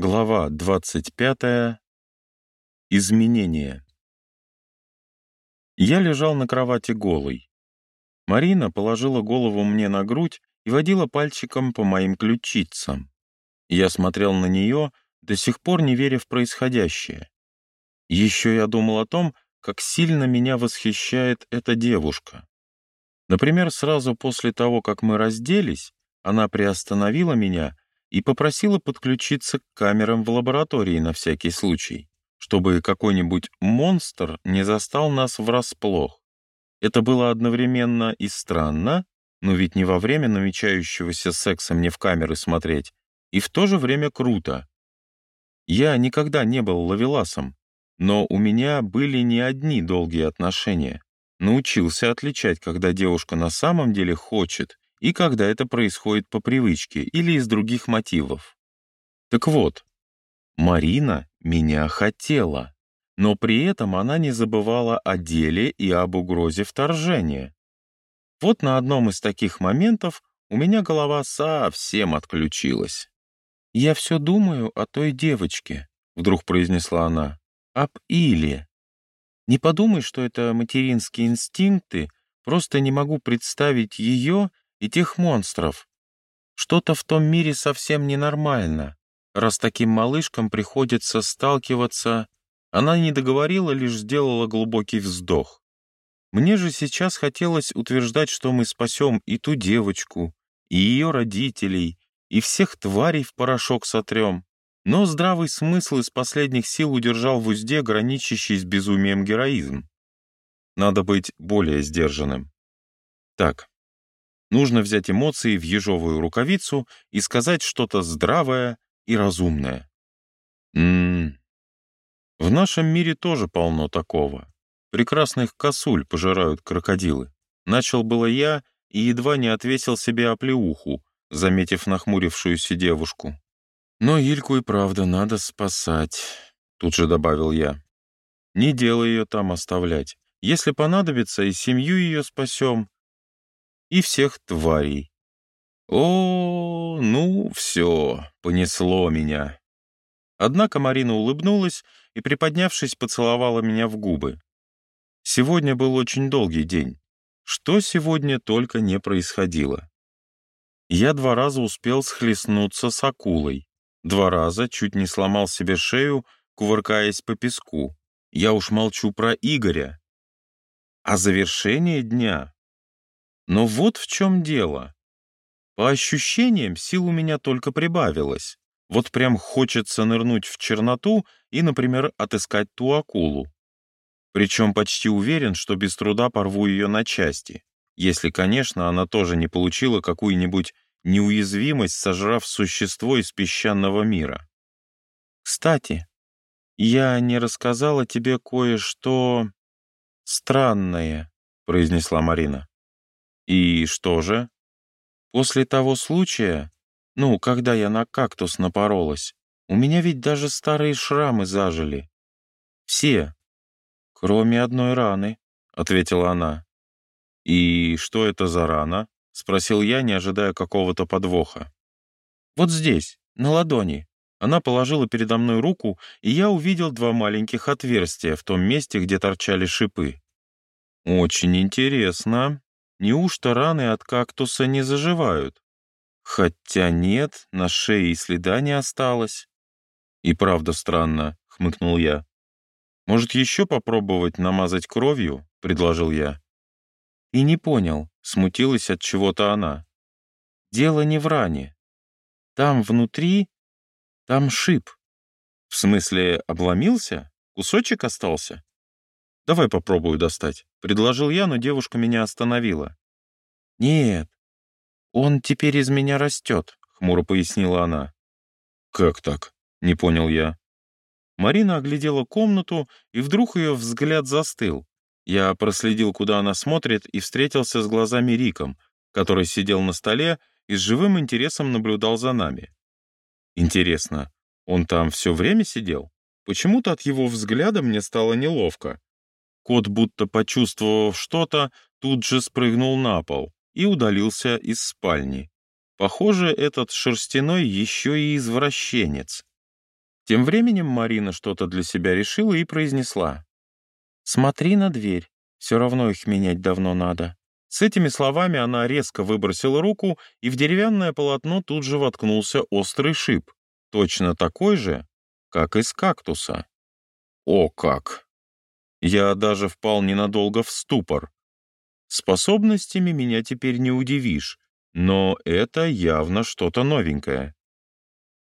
Глава 25. Изменения. Я лежал на кровати голый. Марина положила голову мне на грудь и водила пальчиком по моим ключицам. Я смотрел на нее, до сих пор не веря в происходящее. Еще я думал о том, как сильно меня восхищает эта девушка. Например, сразу после того, как мы разделись, она приостановила меня и попросила подключиться к камерам в лаборатории на всякий случай, чтобы какой-нибудь монстр не застал нас врасплох. Это было одновременно и странно, но ведь не во время намечающегося секса мне в камеры смотреть, и в то же время круто. Я никогда не был ловеласом, но у меня были не одни долгие отношения. Научился отличать, когда девушка на самом деле хочет, и когда это происходит по привычке или из других мотивов. Так вот, Марина меня хотела, но при этом она не забывала о деле и об угрозе вторжения. Вот на одном из таких моментов у меня голова совсем отключилась. «Я все думаю о той девочке», — вдруг произнесла она, — «об Иле. Не подумай, что это материнские инстинкты, просто не могу представить ее и тех монстров. Что-то в том мире совсем ненормально, раз таким малышкам приходится сталкиваться. Она не договорила, лишь сделала глубокий вздох. Мне же сейчас хотелось утверждать, что мы спасем и ту девочку, и ее родителей, и всех тварей в порошок сотрем. Но здравый смысл из последних сил удержал в узде граничащий с безумием героизм. Надо быть более сдержанным. Так, Нужно взять эмоции в ежовую рукавицу и сказать что-то здравое и разумное. Ммм, в нашем мире тоже полно такого. Прекрасных косуль пожирают крокодилы. Начал было я и едва не отвесил себе оплеуху, заметив нахмурившуюся девушку. «Но Ильку и правда надо спасать», — тут же добавил я. «Не дело ее там оставлять. Если понадобится, и семью ее спасем, и всех тварей. О, ну, все, понесло меня. Однако Марина улыбнулась и, приподнявшись, поцеловала меня в губы. Сегодня был очень долгий день. Что сегодня только не происходило. Я два раза успел схлестнуться с акулой. Два раза чуть не сломал себе шею, кувыркаясь по песку. Я уж молчу про Игоря. А завершение дня но вот в чем дело. По ощущениям, сил у меня только прибавилось. Вот прям хочется нырнуть в черноту и, например, отыскать ту акулу. Причем почти уверен, что без труда порву ее на части, если, конечно, она тоже не получила какую-нибудь неуязвимость, сожрав существо из песчаного мира. Кстати, я не рассказала тебе кое-что странное, произнесла Марина. «И что же?» «После того случая, ну, когда я на кактус напоролась, у меня ведь даже старые шрамы зажили. Все, кроме одной раны», — ответила она. «И что это за рана?» — спросил я, не ожидая какого-то подвоха. «Вот здесь, на ладони». Она положила передо мной руку, и я увидел два маленьких отверстия в том месте, где торчали шипы. «Очень интересно», Неужто раны от кактуса не заживают? Хотя нет, на шее и следа не осталось. И правда странно, хмыкнул я. Может, еще попробовать намазать кровью? Предложил я. И не понял, смутилась от чего-то она. Дело не в ране. Там внутри, там шип. В смысле, обломился? Кусочек остался? «Давай попробую достать», — предложил я, но девушка меня остановила. «Нет, он теперь из меня растет», — хмуро пояснила она. «Как так?» — не понял я. Марина оглядела комнату, и вдруг ее взгляд застыл. Я проследил, куда она смотрит, и встретился с глазами Риком, который сидел на столе и с живым интересом наблюдал за нами. Интересно, он там все время сидел? Почему-то от его взгляда мне стало неловко. Кот, будто почувствовав что-то, тут же спрыгнул на пол и удалился из спальни. Похоже, этот шерстяной еще и извращенец. Тем временем Марина что-то для себя решила и произнесла. «Смотри на дверь, все равно их менять давно надо». С этими словами она резко выбросила руку, и в деревянное полотно тут же воткнулся острый шип, точно такой же, как из кактуса. О как! Я даже впал ненадолго в ступор. Способностями меня теперь не удивишь, но это явно что-то новенькое.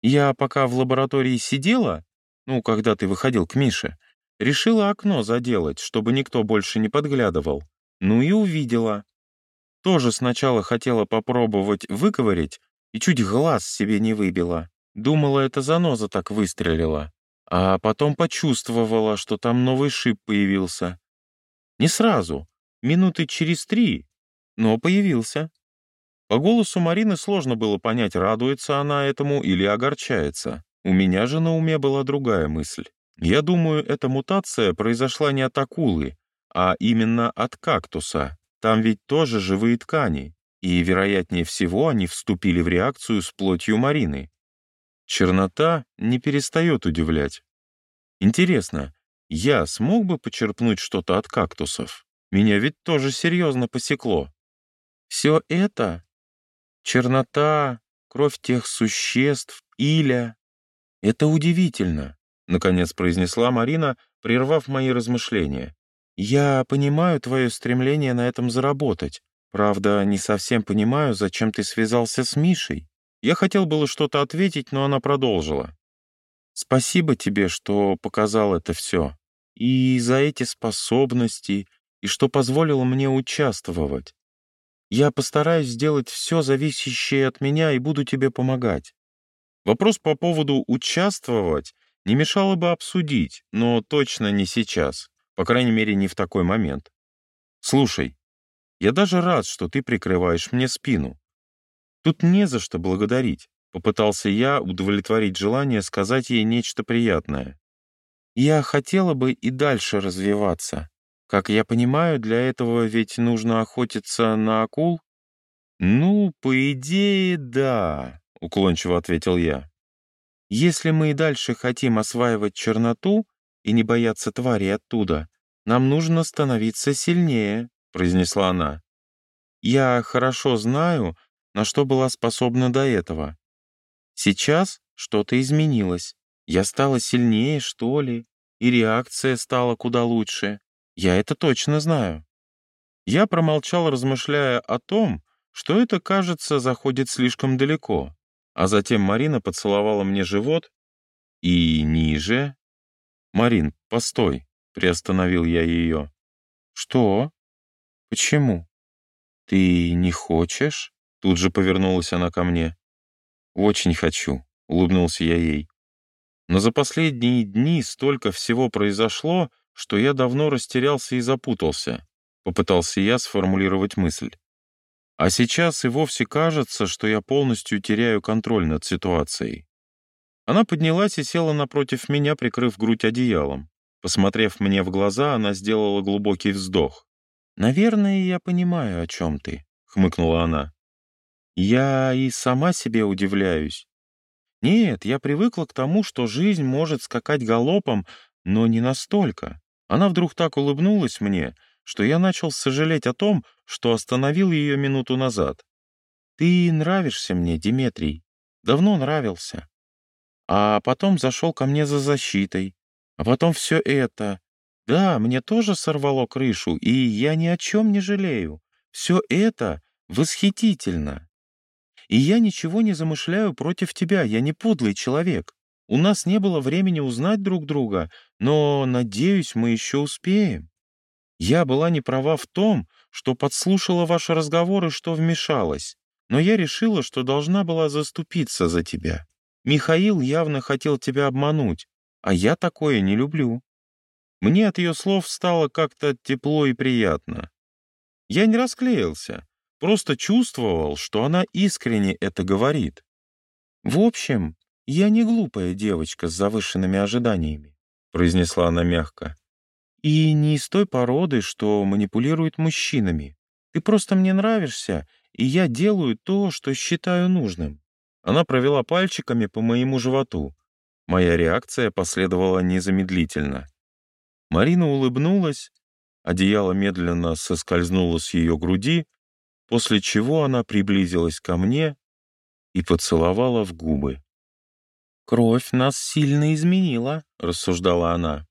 Я пока в лаборатории сидела, ну, когда ты выходил к Мише, решила окно заделать, чтобы никто больше не подглядывал. Ну и увидела. Тоже сначала хотела попробовать выковырять и чуть глаз себе не выбила. Думала, это заноза так выстрелила. А потом почувствовала, что там новый шип появился. Не сразу, минуты через три, но появился. По голосу Марины сложно было понять, радуется она этому или огорчается. У меня же на уме была другая мысль. Я думаю, эта мутация произошла не от акулы, а именно от кактуса. Там ведь тоже живые ткани, и, вероятнее всего, они вступили в реакцию с плотью Марины. Чернота не перестает удивлять. Интересно, я смог бы почерпнуть что-то от кактусов? Меня ведь тоже серьезно посекло. Все это чернота, кровь тех существ, иля. Это удивительно, наконец произнесла Марина, прервав мои размышления. Я понимаю твое стремление на этом заработать. Правда, не совсем понимаю, зачем ты связался с Мишей. Я хотел было что-то ответить, но она продолжила. Спасибо тебе, что показал это все. И за эти способности, и что позволило мне участвовать. Я постараюсь сделать все зависящее от меня и буду тебе помогать. Вопрос по поводу «участвовать» не мешало бы обсудить, но точно не сейчас, по крайней мере, не в такой момент. Слушай, я даже рад, что ты прикрываешь мне спину. Тут не за что благодарить. Попытался я удовлетворить желание сказать ей нечто приятное. Я хотела бы и дальше развиваться. Как я понимаю, для этого ведь нужно охотиться на акул? Ну, по идее, да, уклончиво ответил я. Если мы и дальше хотим осваивать черноту и не бояться твари оттуда, нам нужно становиться сильнее, произнесла она. Я хорошо знаю, на что была способна до этого. Сейчас что-то изменилось. Я стала сильнее, что ли, и реакция стала куда лучше. Я это точно знаю. Я промолчал, размышляя о том, что это, кажется, заходит слишком далеко. А затем Марина поцеловала мне живот и ниже. «Марин, постой», — приостановил я ее. «Что? Почему? Ты не хочешь?» Тут же повернулась она ко мне. «Очень хочу», — улыбнулся я ей. Но за последние дни столько всего произошло, что я давно растерялся и запутался, попытался я сформулировать мысль. А сейчас и вовсе кажется, что я полностью теряю контроль над ситуацией. Она поднялась и села напротив меня, прикрыв грудь одеялом. Посмотрев мне в глаза, она сделала глубокий вздох. «Наверное, я понимаю, о чем ты», — хмыкнула она. «Я и сама себе удивляюсь. Нет, я привыкла к тому, что жизнь может скакать галопом, но не настолько. Она вдруг так улыбнулась мне, что я начал сожалеть о том, что остановил ее минуту назад. «Ты нравишься мне, Диметрий. Давно нравился. А потом зашел ко мне за защитой. А потом все это. Да, мне тоже сорвало крышу, и я ни о чем не жалею. Все это восхитительно. И я ничего не замышляю против тебя, я не подлый человек. У нас не было времени узнать друг друга, но, надеюсь, мы еще успеем. Я была не права в том, что подслушала ваши разговоры, что вмешалась, но я решила, что должна была заступиться за тебя. Михаил явно хотел тебя обмануть, а я такое не люблю. Мне от ее слов стало как-то тепло и приятно. Я не расклеился, просто чувствовал, что она искренне это говорит. В общем, «Я не глупая девочка с завышенными ожиданиями», — произнесла она мягко. «И не из той породы, что манипулирует мужчинами. Ты просто мне нравишься, и я делаю то, что считаю нужным». Она провела пальчиками по моему животу. Моя реакция последовала незамедлительно. Марина улыбнулась, одеяло медленно соскользнуло с ее груди, после чего она приблизилась ко мне и поцеловала в губы. «Кровь нас сильно изменила», — рассуждала она.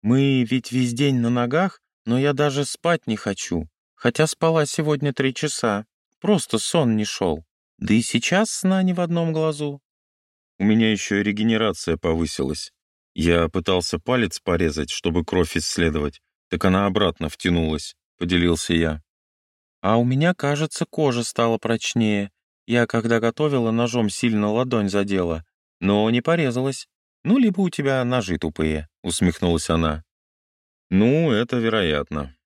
«Мы ведь весь день на ногах, но я даже спать не хочу, хотя спала сегодня три часа. Просто сон не шел. Да и сейчас сна не в одном глазу». У меня еще и регенерация повысилась. Я пытался палец порезать, чтобы кровь исследовать, так она обратно втянулась, поделился я. А у меня, кажется, кожа стала прочнее. Я, когда готовила, ножом сильно ладонь задела, но не порезалась. Ну, либо у тебя ножи тупые, усмехнулась она. Ну, это вероятно.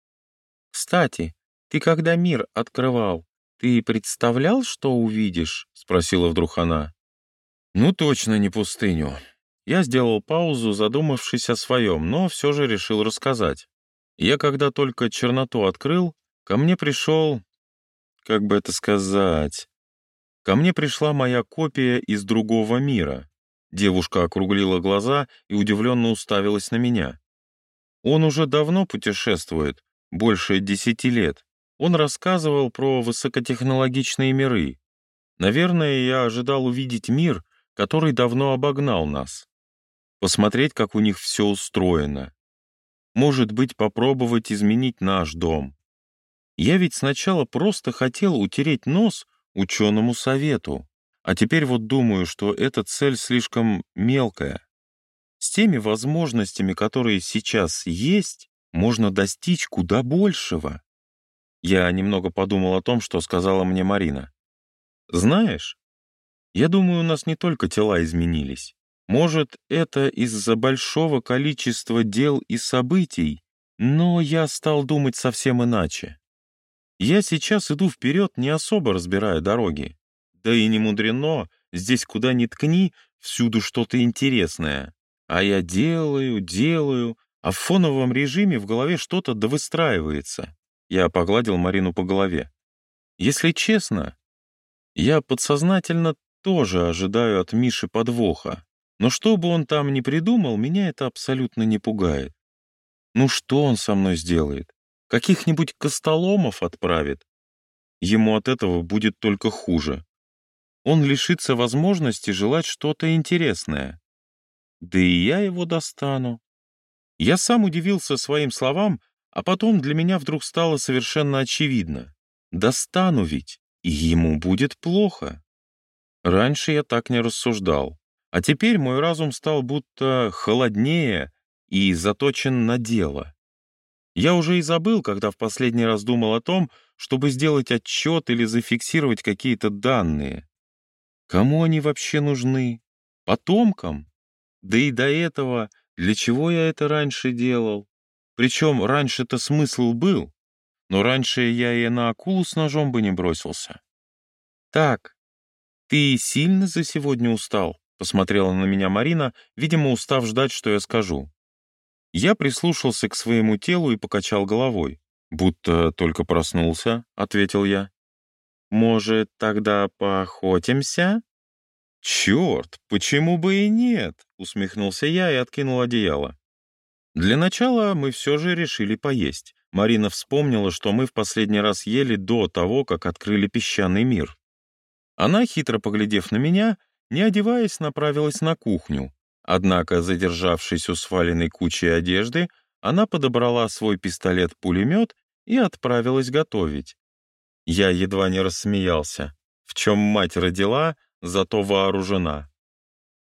Кстати, ты когда мир открывал, ты представлял, что увидишь? Спросила вдруг она. Ну, точно не пустыню. Я сделал паузу, задумавшись о своем, но все же решил рассказать. Я когда только черноту открыл, ко мне пришел... Как бы это сказать... Ко мне пришла моя копия из другого мира. Девушка округлила глаза и удивленно уставилась на меня. Он уже давно путешествует, больше десяти лет. Он рассказывал про высокотехнологичные миры. Наверное, я ожидал увидеть мир, который давно обогнал нас. Посмотреть, как у них все устроено. Может быть, попробовать изменить наш дом. Я ведь сначала просто хотел утереть нос ученому совету. А теперь вот думаю, что эта цель слишком мелкая. С теми возможностями, которые сейчас есть, можно достичь куда большего. Я немного подумал о том, что сказала мне Марина. Знаешь, я думаю, у нас не только тела изменились. Может, это из-за большого количества дел и событий, но я стал думать совсем иначе. Я сейчас иду вперед, не особо разбирая дороги. Да и не мудрено, здесь куда ни ткни, всюду что-то интересное. А я делаю, делаю, а в фоновом режиме в голове что-то довыстраивается. Я погладил Марину по голове. Если честно, я подсознательно тоже ожидаю от Миши подвоха. Но что бы он там ни придумал, меня это абсолютно не пугает. Ну что он со мной сделает? Каких-нибудь костоломов отправит. Ему от этого будет только хуже. Он лишится возможности желать что-то интересное. Да и я его достану. Я сам удивился своим словам, а потом для меня вдруг стало совершенно очевидно. Достану ведь, и ему будет плохо. Раньше я так не рассуждал, а теперь мой разум стал будто холоднее и заточен на дело. Я уже и забыл, когда в последний раз думал о том, чтобы сделать отчет или зафиксировать какие-то данные. Кому они вообще нужны? Потомкам? Да и до этого, для чего я это раньше делал? Причем раньше-то смысл был, но раньше я и на акулу с ножом бы не бросился. «Так, ты сильно за сегодня устал?» — посмотрела на меня Марина, видимо, устав ждать, что я скажу. Я прислушался к своему телу и покачал головой. «Будто только проснулся», — ответил я. «Может, тогда поохотимся?» «Черт, почему бы и нет?» — усмехнулся я и откинул одеяло. Для начала мы все же решили поесть. Марина вспомнила, что мы в последний раз ели до того, как открыли песчаный мир. Она, хитро поглядев на меня, не одеваясь, направилась на кухню, Однако, задержавшись у сваленной кучи одежды, она подобрала свой пистолет-пулемет и отправилась готовить. Я едва не рассмеялся. В чем мать родила, зато вооружена.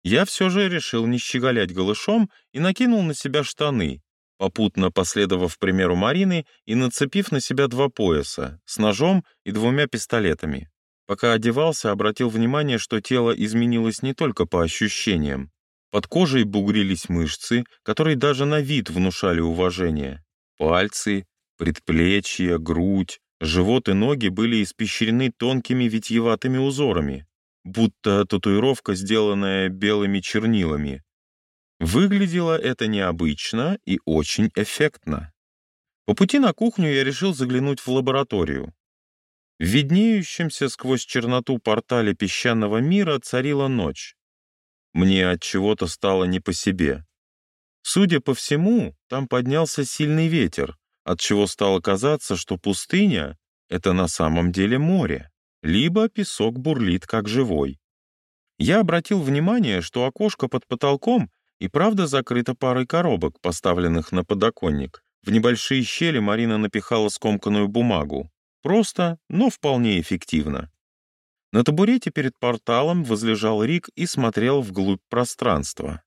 Я все же решил не щеголять голышом и накинул на себя штаны, попутно последовав примеру Марины и нацепив на себя два пояса с ножом и двумя пистолетами. Пока одевался, обратил внимание, что тело изменилось не только по ощущениям. Под кожей бугрились мышцы, которые даже на вид внушали уважение. Пальцы, предплечья, грудь, живот и ноги были испещрены тонкими витьеватыми узорами, будто татуировка, сделанная белыми чернилами. Выглядело это необычно и очень эффектно. По пути на кухню я решил заглянуть в лабораторию. В виднеющемся сквозь черноту портале песчаного мира царила ночь. Мне от чего-то стало не по себе. Судя по всему, там поднялся сильный ветер, от чего стало казаться, что пустыня — это на самом деле море, либо песок бурлит как живой. Я обратил внимание, что окошко под потолком и правда закрыто парой коробок, поставленных на подоконник. В небольшие щели Марина напихала скомканную бумагу. Просто, но вполне эффективно. На табурете перед порталом возлежал Рик и смотрел вглубь пространства.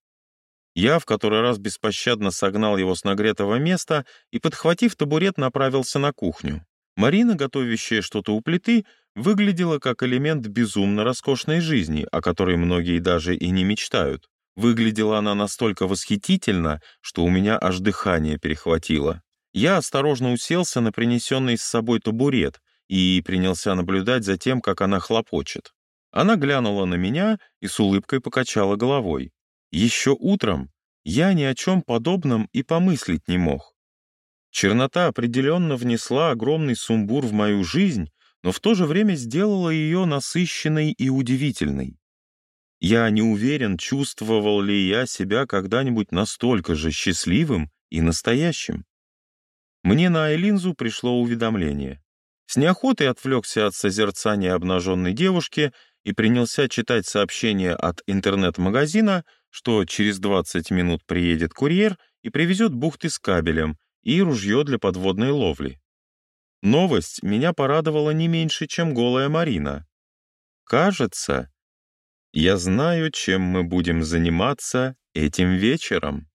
Я в который раз беспощадно согнал его с нагретого места и, подхватив табурет, направился на кухню. Марина, готовящая что-то у плиты, выглядела как элемент безумно роскошной жизни, о которой многие даже и не мечтают. Выглядела она настолько восхитительно, что у меня аж дыхание перехватило. Я осторожно уселся на принесенный с собой табурет и принялся наблюдать за тем, как она хлопочет. Она глянула на меня и с улыбкой покачала головой. Еще утром я ни о чем подобном и помыслить не мог. Чернота определенно внесла огромный сумбур в мою жизнь, но в то же время сделала ее насыщенной и удивительной. Я не уверен, чувствовал ли я себя когда-нибудь настолько же счастливым и настоящим. Мне на Айлинзу пришло уведомление. С неохотой отвлекся от созерцания обнаженной девушки и принялся читать сообщение от интернет-магазина, что через 20 минут приедет курьер и привезет бухты с кабелем и ружье для подводной ловли. Новость меня порадовала не меньше, чем голая Марина. Кажется, я знаю, чем мы будем заниматься этим вечером.